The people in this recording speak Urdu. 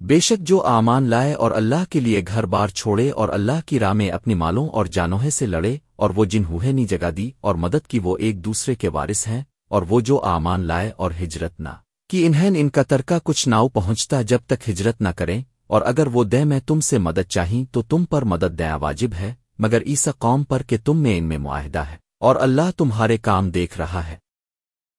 بے شک جو آمان لائے اور اللہ کے لیے گھر بار چھوڑے اور اللہ کی راہ میں اپنی مالوں اور جانوہے سے لڑے اور وہ جن ہوئے جگہ دی اور مدد کی وہ ایک دوسرے کے وارث ہیں اور وہ جو آمان لائے اور ہجرت نہ کہ انہیں ان کا ترکہ کچھ ناؤ پہنچتا جب تک ہجرت نہ کریں اور اگر وہ دے میں تم سے مدد چاہیں تو تم پر مدد دیا واجب ہے مگر عیسی قوم پر کہ تم میں ان میں معاہدہ ہے اور اللہ تمہارے کام دیکھ رہا ہے